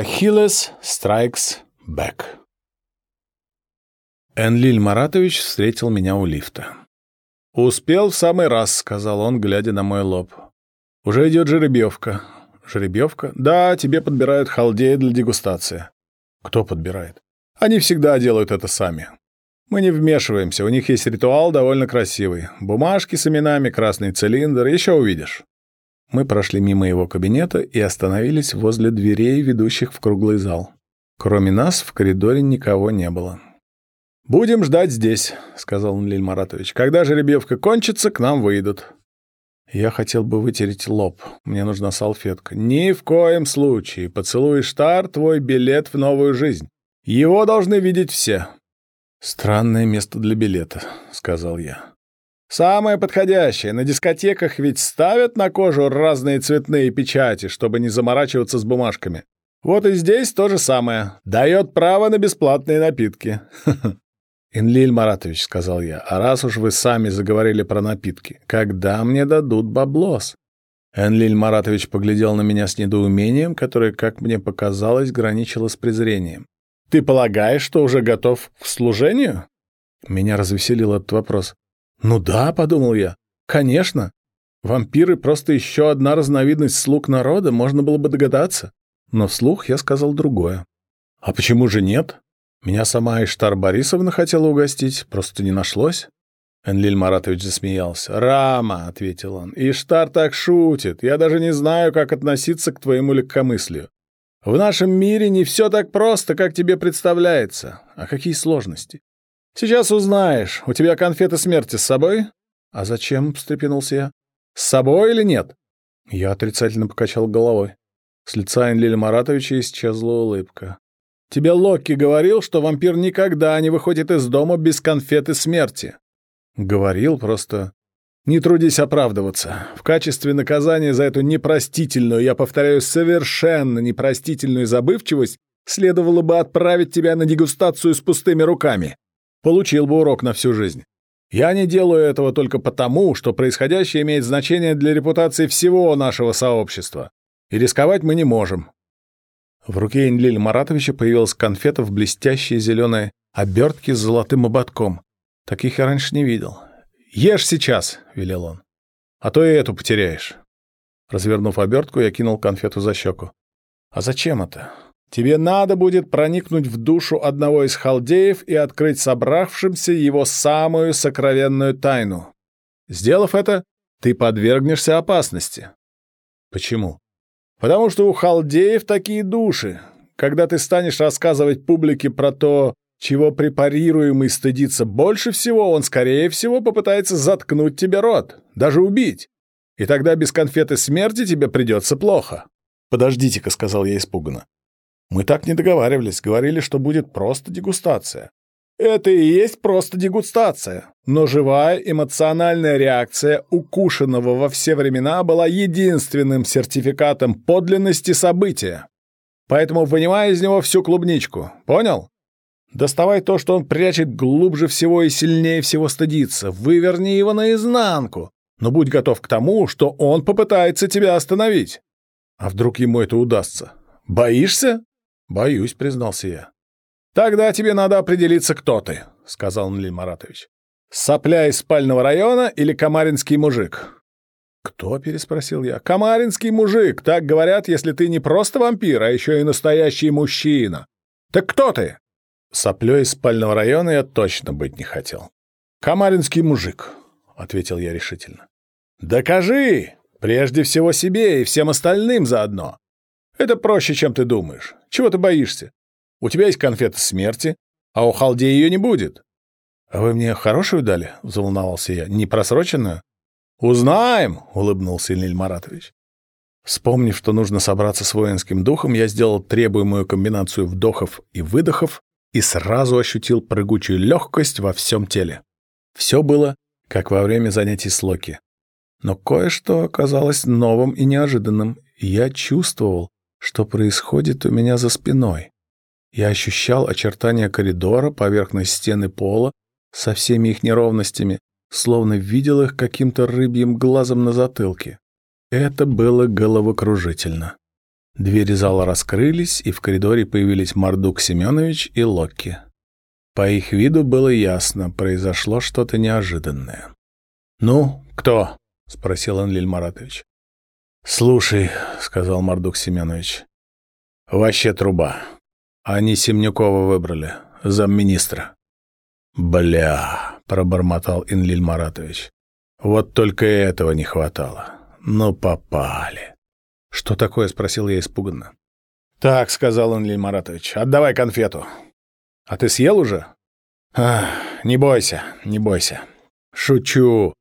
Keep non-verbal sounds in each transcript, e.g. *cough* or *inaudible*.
Achilles strikes back. Энлиль Маратович встретил меня у лифта. «Успел в самый раз», — сказал он, глядя на мой лоб. «Уже идет жеребьевка». «Жеребьевка?» «Да, тебе подбирают халдеи для дегустации». «Кто подбирает?» «Они всегда делают это сами. Мы не вмешиваемся, у них есть ритуал довольно красивый. Бумажки с именами, красный цилиндр, еще увидишь». Мы прошли мимо его кабинета и остановились возле дверей, ведущих в круглый зал. Кроме нас в коридоре никого не было. «Будем ждать здесь», — сказал Нлиль Маратович. «Когда жеребьевка кончится, к нам выйдут». Я хотел бы вытереть лоб. Мне нужна салфетка. «Ни в коем случае. Поцелуй Штар — твой билет в новую жизнь. Его должны видеть все». «Странное место для билета», — сказал я. Самое подходящее. На дискотеках ведь ставят на кожу разные цветные печати, чтобы не заморачиваться с бумажками. Вот и здесь то же самое. Дает право на бесплатные напитки. *laughs* «Инлиль Маратович», — сказал я, — «а раз уж вы сами заговорили про напитки, когда мне дадут баблос?» Энлиль Маратович поглядел на меня с недоумением, которое, как мне показалось, граничило с презрением. «Ты полагаешь, что уже готов к служению?» Меня развеселил этот вопрос. «Ну да», — подумал я, — «конечно. Вампиры — просто еще одна разновидность слуг народа, можно было бы догадаться». Но вслух я сказал другое. «А почему же нет? Меня сама Иштар Борисовна хотела угостить, просто не нашлось». Энлиль Маратович засмеялся. «Рама», — ответил он, — «Иштар так шутит. Я даже не знаю, как относиться к твоему легкомыслию. В нашем мире не все так просто, как тебе представляется. А какие сложности? «Сейчас узнаешь. У тебя конфеты смерти с собой?» «А зачем?» — встрепенулся я. «С собой или нет?» Я отрицательно покачал головой. С лица Энлиля Маратовича исчезла улыбка. «Тебе Локки говорил, что вампир никогда не выходит из дома без конфеты смерти?» «Говорил, просто...» «Не трудись оправдываться. В качестве наказания за эту непростительную, я повторяю, совершенно непростительную забывчивость следовало бы отправить тебя на дегустацию с пустыми руками. Получил бы урок на всю жизнь. Я не делаю этого только потому, что происходящее имеет значение для репутации всего нашего сообщества. И рисковать мы не можем. В руке Энлиля Маратовича появилась конфета в блестящей зеленой обертке с золотым ободком. Таких я раньше не видел. «Ешь сейчас!» — велел он. «А то и эту потеряешь». Развернув обертку, я кинул конфету за щеку. «А зачем это? Тебе надо будет проникнуть в душу одного из халдеев и открыть собравшимся его самую сокровенную тайну. Сделав это, ты подвергнешься опасности. Почему? Потому что у халдеев такие души. Когда ты станешь рассказывать публике про то, чего препарируемый стыдится больше всего, он, скорее всего, попытается заткнуть тебе рот, даже убить. И тогда без конфеты смерти тебе придется плохо. «Подождите-ка», — сказал я испуганно. Мы так не договаривались, говорили, что будет просто дегустация. Это и есть просто дегустация. Но живая эмоциональная реакция укушенного во все времена была единственным сертификатом подлинности события. Поэтому вынимай из него всю клубничку. Понял? Доставай то, что он прячет глубже всего и сильнее всего стыдится. Выверни его наизнанку. Но будь готов к тому, что он попытается тебя остановить. А вдруг ему это удастся? Боишься? «Боюсь», — признался я. «Тогда тебе надо определиться, кто ты», — сказал Нлин Маратович. «Сопля из спального района или комаринский мужик?» «Кто?» — переспросил я. «Комаринский мужик, так говорят, если ты не просто вампир, а еще и настоящий мужчина. Так кто ты?» Соплей из спального района я точно быть не хотел. «Комаринский мужик», — ответил я решительно. «Докажи! Прежде всего себе и всем остальным заодно. Это проще, чем ты думаешь. Чего ты боишься? У тебя есть конфета смерти, а у халдея ее не будет. — А вы мне хорошую дали? — заволновался я. — Не просроченную? — Узнаем, — улыбнулся Ильиль Маратович. Вспомнив, что нужно собраться с воинским духом, я сделал требуемую комбинацию вдохов и выдохов и сразу ощутил прыгучую легкость во всем теле. Все было, как во время занятий с Локи. Но кое-что оказалось новым и неожиданным, я чувствовал, что происходит у меня за спиной. Я ощущал очертания коридора, поверхность стены пола со всеми их неровностями, словно видел их каким-то рыбьим глазом на затылке. Это было головокружительно. Двери зала раскрылись, и в коридоре появились Мардук Семенович и Локки. По их виду было ясно, произошло что-то неожиданное. «Ну, кто?» — спросил Анлиль Маратович. «Слушай», — сказал Мардук Семенович, — «вообще труба. Они Семнюкова выбрали, замминистра». «Бля», — пробормотал Инлиль Маратович, — «вот только этого не хватало. Ну, попали». «Что такое?» — спросил я испуганно. «Так», — сказал Инлиль Маратович, — «отдавай конфету». «А ты съел уже?» «Ах, не бойся, не бойся». «Шучу.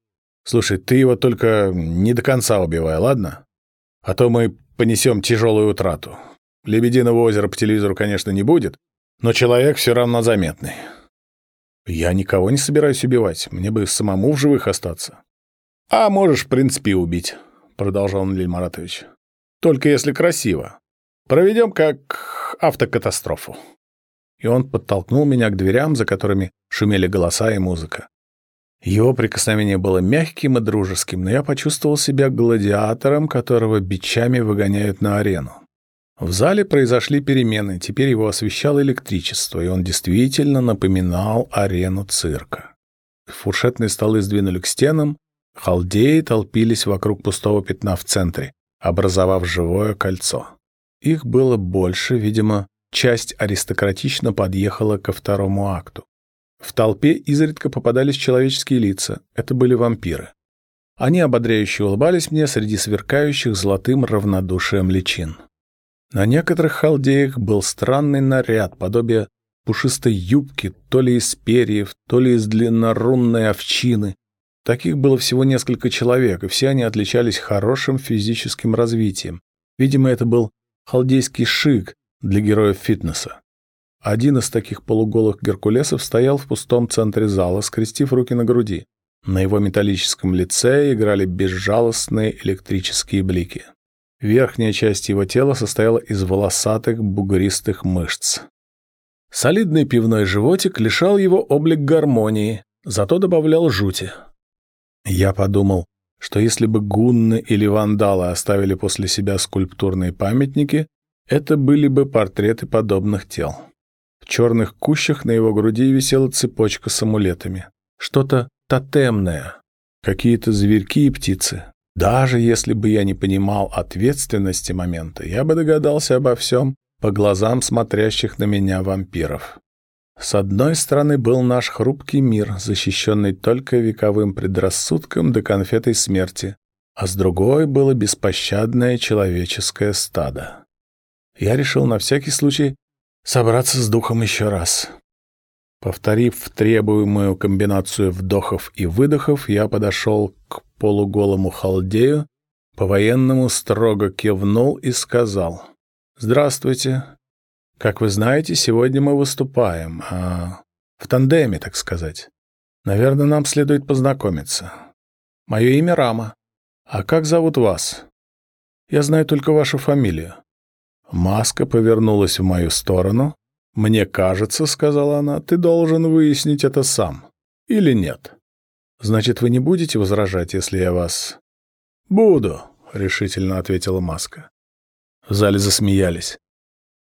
Слушай, ты его только не до конца убивай, ладно? А то мы понесем тяжелую утрату. Лебединого озера по телевизору, конечно, не будет, но человек все равно заметный. Я никого не собираюсь убивать, мне бы самому в живых остаться. А можешь, в принципе, убить, продолжал Ниль Маратович. Только если красиво. Проведем как автокатастрофу. И он подтолкнул меня к дверям, за которыми шумели голоса и музыка. Его прикосновение было мягким и дружеским, но я почувствовал себя гладиатором, которого бичами выгоняют на арену. В зале произошли перемены, теперь его освещало электричество, и он действительно напоминал арену цирка. Фуршетные столы сдвинули к стенам, халдеи толпились вокруг пустого пятна в центре, образовав живое кольцо. Их было больше, видимо, часть аристократично подъехала ко второму акту. В толпе изредка попадались человеческие лица. Это были вампиры. Они ободряюще улыбались мне среди сверкающих золотым равнодушием личин. На некоторых халдеях был странный наряд, подобие пушистой юбки, то ли из перьев, то ли из длиннорунной овчины. Таких было всего несколько человек, и все они отличались хорошим физическим развитием. Видимо, это был халдейский шик для героев фитнеса. Один из таких полуголых геркулесов стоял в пустом центре зала, скрестив руки на груди. На его металлическом лице играли безжалостные электрические блики. Верхняя часть его тела состояла из волосатых бугристых мышц. Солидный пивной животик лишал его облик гармонии, зато добавлял жути. Я подумал, что если бы гунны или вандалы оставили после себя скульптурные памятники, это были бы портреты подобных тел. Черных кущах на его груди висела цепочка с амулетами. Что-то тотемное. Какие-то зверьки и птицы. Даже если бы я не понимал ответственности момента, я бы догадался обо всем по глазам смотрящих на меня вампиров. С одной стороны был наш хрупкий мир, защищенный только вековым предрассудком до конфетой смерти, а с другой было беспощадное человеческое стадо. Я решил на всякий случай собраться с духом еще раз. Повторив требуемую комбинацию вдохов и выдохов, я подошел к полуголому халдею, по-военному строго кивнул и сказал «Здравствуйте. Как вы знаете, сегодня мы выступаем, а в тандеме, так сказать. Наверное, нам следует познакомиться. Мое имя Рама. А как зовут вас? Я знаю только вашу фамилию. Маска повернулась в мою сторону. «Мне кажется, — сказала она, — ты должен выяснить это сам. Или нет? Значит, вы не будете возражать, если я вас...» «Буду», — решительно ответила Маска. В зале засмеялись.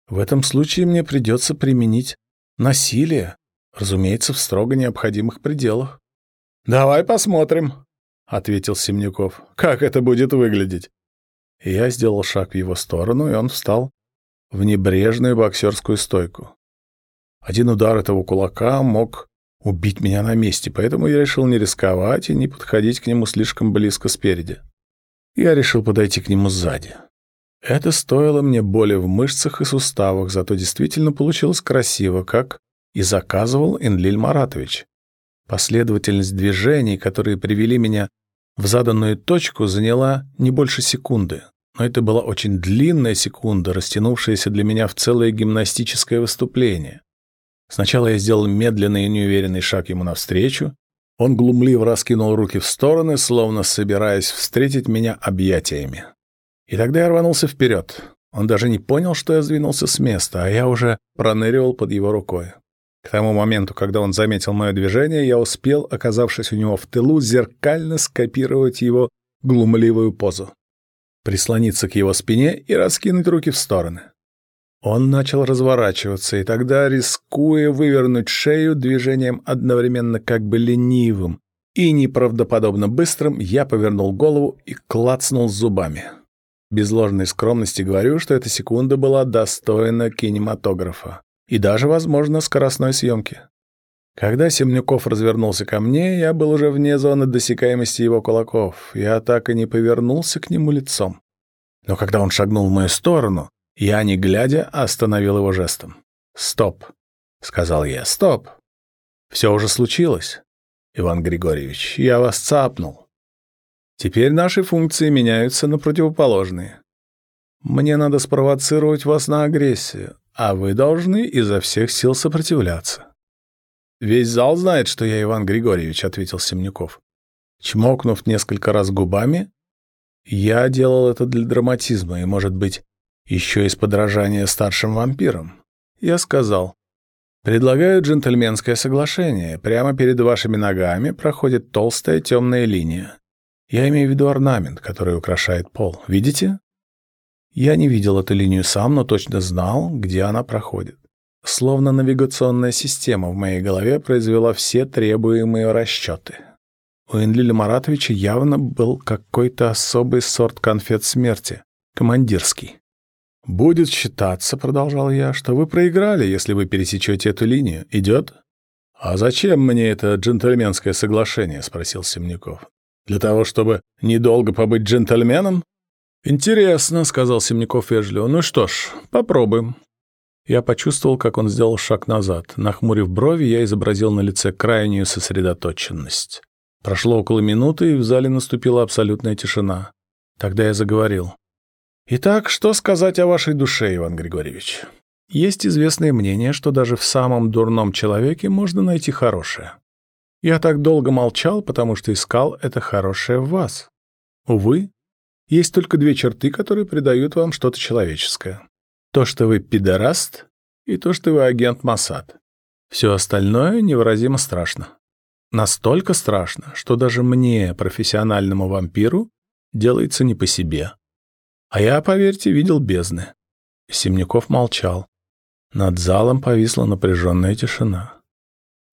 «В этом случае мне придется применить насилие, разумеется, в строго необходимых пределах». «Давай посмотрим», — ответил Семняков. «Как это будет выглядеть?» Я сделал шаг в его сторону, и он встал в небрежную боксерскую стойку. Один удар этого кулака мог убить меня на месте, поэтому я решил не рисковать и не подходить к нему слишком близко спереди. Я решил подойти к нему сзади. Это стоило мне боли в мышцах и суставах, зато действительно получилось красиво, как и заказывал Энлиль Маратович. Последовательность движений, которые привели меня в заданную точку, заняла не больше секунды но это была очень длинная секунда, растянувшаяся для меня в целое гимнастическое выступление. Сначала я сделал медленный и неуверенный шаг ему навстречу. Он глумливо раскинул руки в стороны, словно собираясь встретить меня объятиями. И тогда я рванулся вперед. Он даже не понял, что я сдвинулся с места, а я уже проныривал под его рукой. К тому моменту, когда он заметил мое движение, я успел, оказавшись у него в тылу, зеркально скопировать его глумливую позу. Прислониться к его спине и раскинуть руки в стороны. Он начал разворачиваться, и тогда, рискуя вывернуть шею движением одновременно как бы ленивым и неправдоподобно быстрым, я повернул голову и клацнул зубами. Без ложной скромности говорю, что эта секунда была достойна кинематографа и даже, возможно, скоростной съемки. Когда Семнюков развернулся ко мне, я был уже вне зоны досягаемости его кулаков. Я так и не повернулся к нему лицом. Но когда он шагнул в мою сторону, я, не глядя, остановил его жестом. «Стоп», — сказал я, — «стоп. Все уже случилось, Иван Григорьевич, я вас цапнул. Теперь наши функции меняются на противоположные. Мне надо спровоцировать вас на агрессию, а вы должны изо всех сил сопротивляться». «Весь зал знает, что я Иван Григорьевич», — ответил Семнюков. Чмокнув несколько раз губами, я делал это для драматизма и, может быть, еще из подражания старшим вампирам. Я сказал, «Предлагаю джентльменское соглашение. Прямо перед вашими ногами проходит толстая темная линия. Я имею в виду орнамент, который украшает пол. Видите?» Я не видел эту линию сам, но точно знал, где она проходит. Словно навигационная система в моей голове произвела все требуемые расчеты. У Энлиля Маратовича явно был какой-то особый сорт конфет смерти, командирский. «Будет считаться, — продолжал я, — что вы проиграли, если вы пересечете эту линию. Идет?» «А зачем мне это джентльменское соглашение?» — спросил Семняков. «Для того, чтобы недолго побыть джентльменом?» «Интересно», — сказал Семняков вежливо. «Ну что ж, попробуем». Я почувствовал, как он сделал шаг назад. Нахмурив брови, я изобразил на лице крайнюю сосредоточенность. Прошло около минуты, и в зале наступила абсолютная тишина. Тогда я заговорил. Итак, что сказать о вашей душе, Иван Григорьевич? Есть известное мнение, что даже в самом дурном человеке можно найти хорошее. Я так долго молчал, потому что искал это хорошее в вас. Увы, есть только две черты, которые придают вам что-то человеческое. То, что вы пидораст, и то, что вы агент Масад. Все остальное невыразимо страшно. Настолько страшно, что даже мне, профессиональному вампиру, делается не по себе. А я, поверьте, видел бездны. Семняков молчал. Над залом повисла напряженная тишина.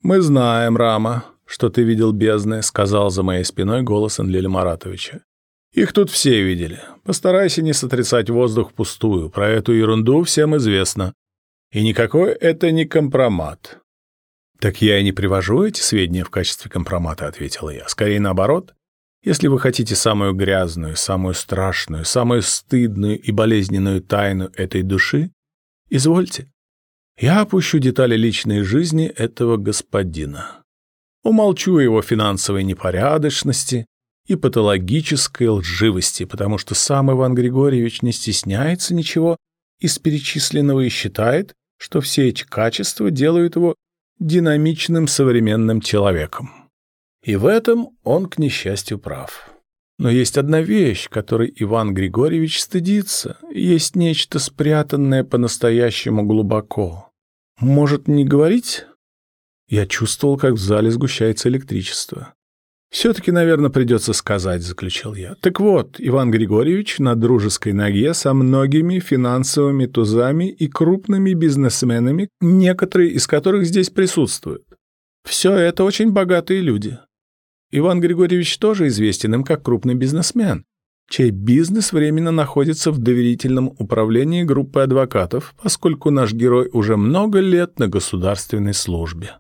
«Мы знаем, Рама, что ты видел бездны», — сказал за моей спиной голос Энлиля Маратовича. «Их тут все видели. Постарайся не сотрясать воздух впустую. Про эту ерунду всем известно. И никакой это не компромат». «Так я и не привожу эти сведения в качестве компромата», — ответил я. «Скорее наоборот. Если вы хотите самую грязную, самую страшную, самую стыдную и болезненную тайну этой души, извольте. Я опущу детали личной жизни этого господина. Умолчу его финансовой непорядочности и патологической лживости, потому что сам Иван Григорьевич не стесняется ничего из перечисленного и считает, что все эти качества делают его динамичным современным человеком. И в этом он, к несчастью, прав. Но есть одна вещь, которой Иван Григорьевич стыдится. Есть нечто спрятанное по-настоящему глубоко. Может, не говорить? Я чувствовал, как в зале сгущается электричество. «Все-таки, наверное, придется сказать», — заключил я. «Так вот, Иван Григорьевич на дружеской ноге со многими финансовыми тузами и крупными бизнесменами, некоторые из которых здесь присутствуют. Все это очень богатые люди. Иван Григорьевич тоже известен им как крупный бизнесмен, чей бизнес временно находится в доверительном управлении группы адвокатов, поскольку наш герой уже много лет на государственной службе.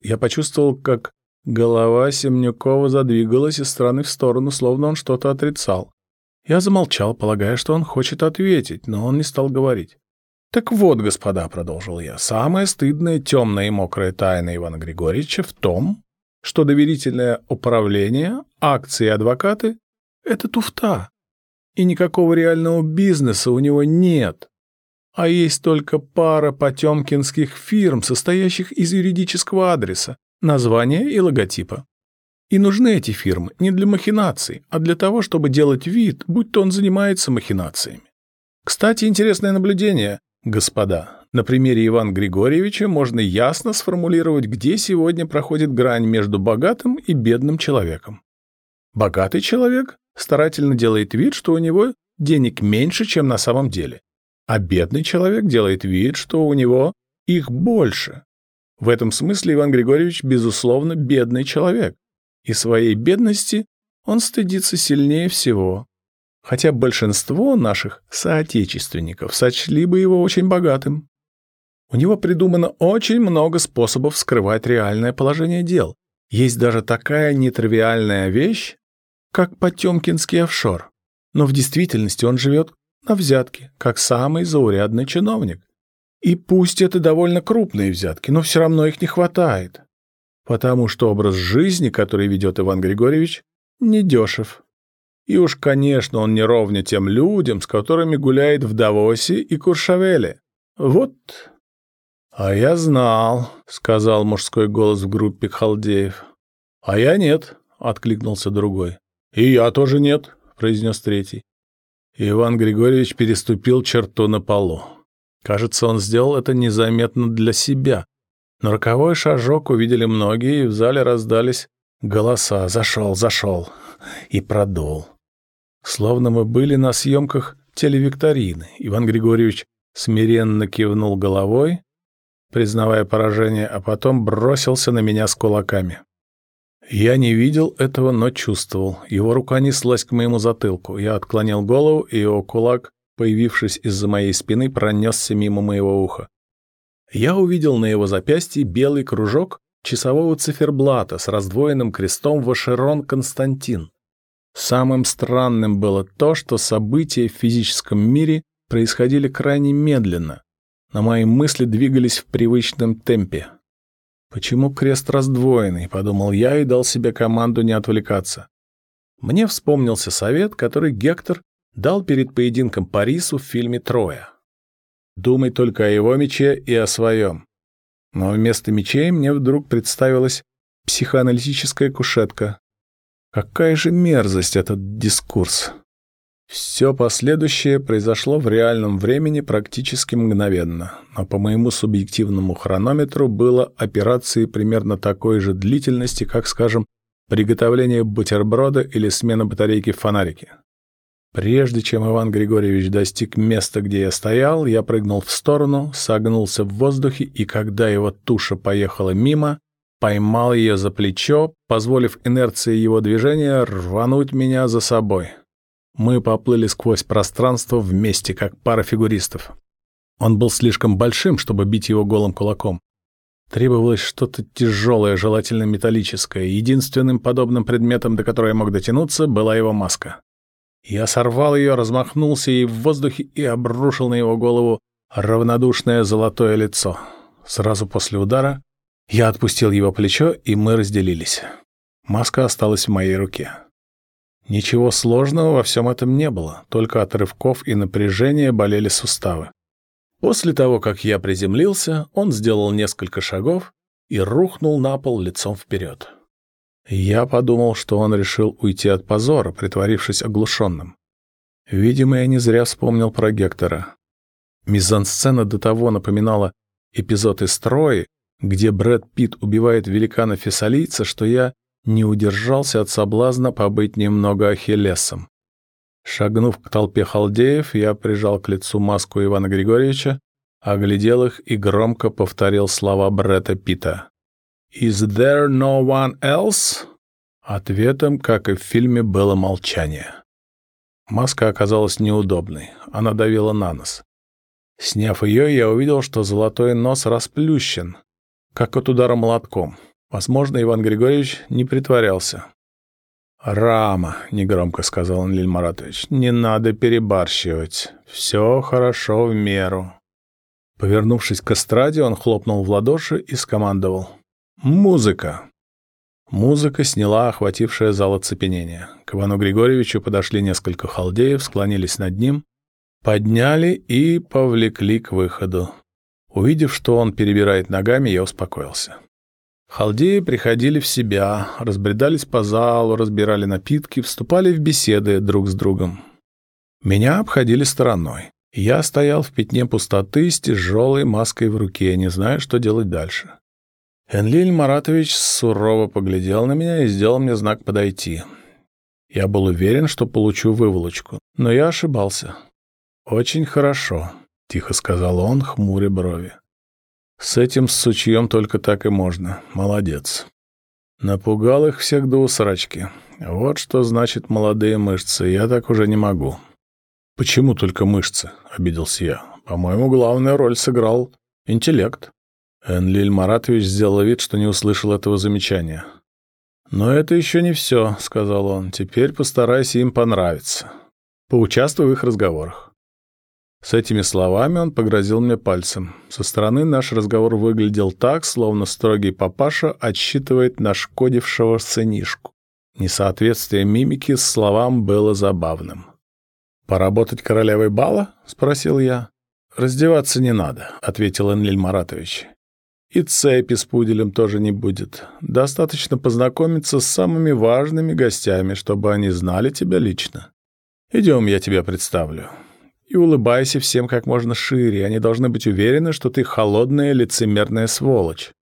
Я почувствовал, как голова Семнюкова задвигалась из стороны в сторону, словно он что-то отрицал. Я замолчал, полагая, что он хочет ответить, но он не стал говорить. «Так вот, господа», — продолжил я, — «самая стыдная, темная и мокрая тайна Ивана Григорьевича в том, что доверительное управление, акции и адвокаты — это туфта, и никакого реального бизнеса у него нет, а есть только пара потемкинских фирм, состоящих из юридического адреса, названия и логотипа. И нужны эти фирмы не для махинаций, а для того, чтобы делать вид, будь то он занимается махинациями. Кстати, интересное наблюдение, господа. На примере Ивана Григорьевича можно ясно сформулировать, где сегодня проходит грань между богатым и бедным человеком. Богатый человек старательно делает вид, что у него денег меньше, чем на самом деле. А бедный человек делает вид, что у него их больше. В этом смысле Иван Григорьевич, безусловно, бедный человек. И своей бедности он стыдится сильнее всего. Хотя большинство наших соотечественников сочли бы его очень богатым. У него придумано очень много способов скрывать реальное положение дел. Есть даже такая нетривиальная вещь, как Потемкинский офшор. Но в действительности он живет на взятке, как самый заурядный чиновник. И пусть это довольно крупные взятки, но все равно их не хватает. Потому что образ жизни, который ведет Иван Григорьевич, недешев. И уж, конечно, он не ровня тем людям, с которыми гуляет в Давосе и Куршавеле. Вот. — А я знал, — сказал мужской голос в группе халдеев. — А я нет, — откликнулся другой. — И я тоже нет, — произнес третий. Иван Григорьевич переступил черту на полу. Кажется, он сделал это незаметно для себя. Но роковой шажок увидели многие, и в зале раздались голоса «Зашел, зашел!» и продул. Словно мы были на съемках телевикторины. Иван Григорьевич смиренно кивнул головой, признавая поражение, а потом бросился на меня с кулаками. Я не видел этого, но чувствовал. Его рука неслась к моему затылку. Я отклонил голову, и его кулак появившись из-за моей спины, пронесся мимо моего уха. Я увидел на его запястье белый кружок часового циферблата с раздвоенным крестом Вашерон Константин. Самым странным было то, что события в физическом мире происходили крайне медленно, но мои мысли двигались в привычном темпе. «Почему крест раздвоенный?» — подумал я и дал себе команду не отвлекаться. Мне вспомнился совет, который Гектор дал перед поединком Парису в фильме «Троя». Думай только о его мече и о своем. Но вместо мечей мне вдруг представилась психоаналитическая кушетка. Какая же мерзость этот дискурс. Все последующее произошло в реальном времени практически мгновенно, но по моему субъективному хронометру было операции примерно такой же длительности, как, скажем, приготовление бутерброда или смена батарейки в фонарике. Прежде чем Иван Григорьевич достиг места, где я стоял, я прыгнул в сторону, согнулся в воздухе, и когда его туша поехала мимо, поймал ее за плечо, позволив инерции его движения рвануть меня за собой. Мы поплыли сквозь пространство вместе, как пара фигуристов. Он был слишком большим, чтобы бить его голым кулаком. Требовалось что-то тяжелое, желательно металлическое. Единственным подобным предметом, до которого я мог дотянуться, была его маска. Я сорвал ее, размахнулся ей в воздухе и обрушил на его голову равнодушное золотое лицо. Сразу после удара я отпустил его плечо, и мы разделились. Маска осталась в моей руке. Ничего сложного во всем этом не было, только от рывков и напряжения болели суставы. После того, как я приземлился, он сделал несколько шагов и рухнул на пол лицом вперед. Я подумал, что он решил уйти от позора, притворившись оглушенным. Видимо, я не зря вспомнил про Гектора. Мизансцена до того напоминала эпизод из Трои, где Брэд Питт убивает великана-фессалийца, что я не удержался от соблазна побыть немного Ахиллесом. Шагнув к толпе халдеев, я прижал к лицу маску Ивана Григорьевича, оглядел их и громко повторил слова Брэда Питта. «Is there no one else?» Ответом, как и в фильме, было молчание. Маска оказалась неудобной, она давила на нос. Сняв ее, я увидел, что золотой нос расплющен, как от удара молотком. Возможно, Иван Григорьевич не притворялся. «Рама», — негромко сказал Анлиль Маратович, — «не надо перебарщивать. Все хорошо в меру». Повернувшись к эстраде, он хлопнул в ладоши и скомандовал. Музыка. Музыка сняла охватившее зал оцепенение. К Ивану Григорьевичу подошли несколько халдеев, склонились над ним, подняли и повлекли к выходу. Увидев, что он перебирает ногами, я успокоился. Халдеи приходили в себя, разбредались по залу, разбирали напитки, вступали в беседы друг с другом. Меня обходили стороной. Я стоял в пятне пустоты с тяжелой маской в руке, не зная, что делать дальше. Энлиль Маратович сурово поглядел на меня и сделал мне знак подойти. Я был уверен, что получу выволочку, но я ошибался. «Очень хорошо», — тихо сказал он, хмуря брови. «С этим сучьем только так и можно. Молодец». Напугал их всех до усрачки. Вот что значит молодые мышцы. Я так уже не могу. «Почему только мышцы?» — обиделся я. «По-моему, главную роль сыграл интеллект». Энлиль Маратович сделал вид, что не услышал этого замечания. «Но это еще не все», — сказал он. «Теперь постарайся им понравиться. Поучаствуй в их разговорах». С этими словами он погрозил мне пальцем. Со стороны наш разговор выглядел так, словно строгий папаша отсчитывает нашкодившего сынишку. Несоответствие мимики словам было забавным. «Поработать королевой бала?» — спросил я. «Раздеваться не надо», — ответил Энлиль Маратович. И цепи с пуделем тоже не будет. Достаточно познакомиться с самыми важными гостями, чтобы они знали тебя лично. Идем, я тебя представлю. И улыбайся всем как можно шире. Они должны быть уверены, что ты холодная лицемерная сволочь.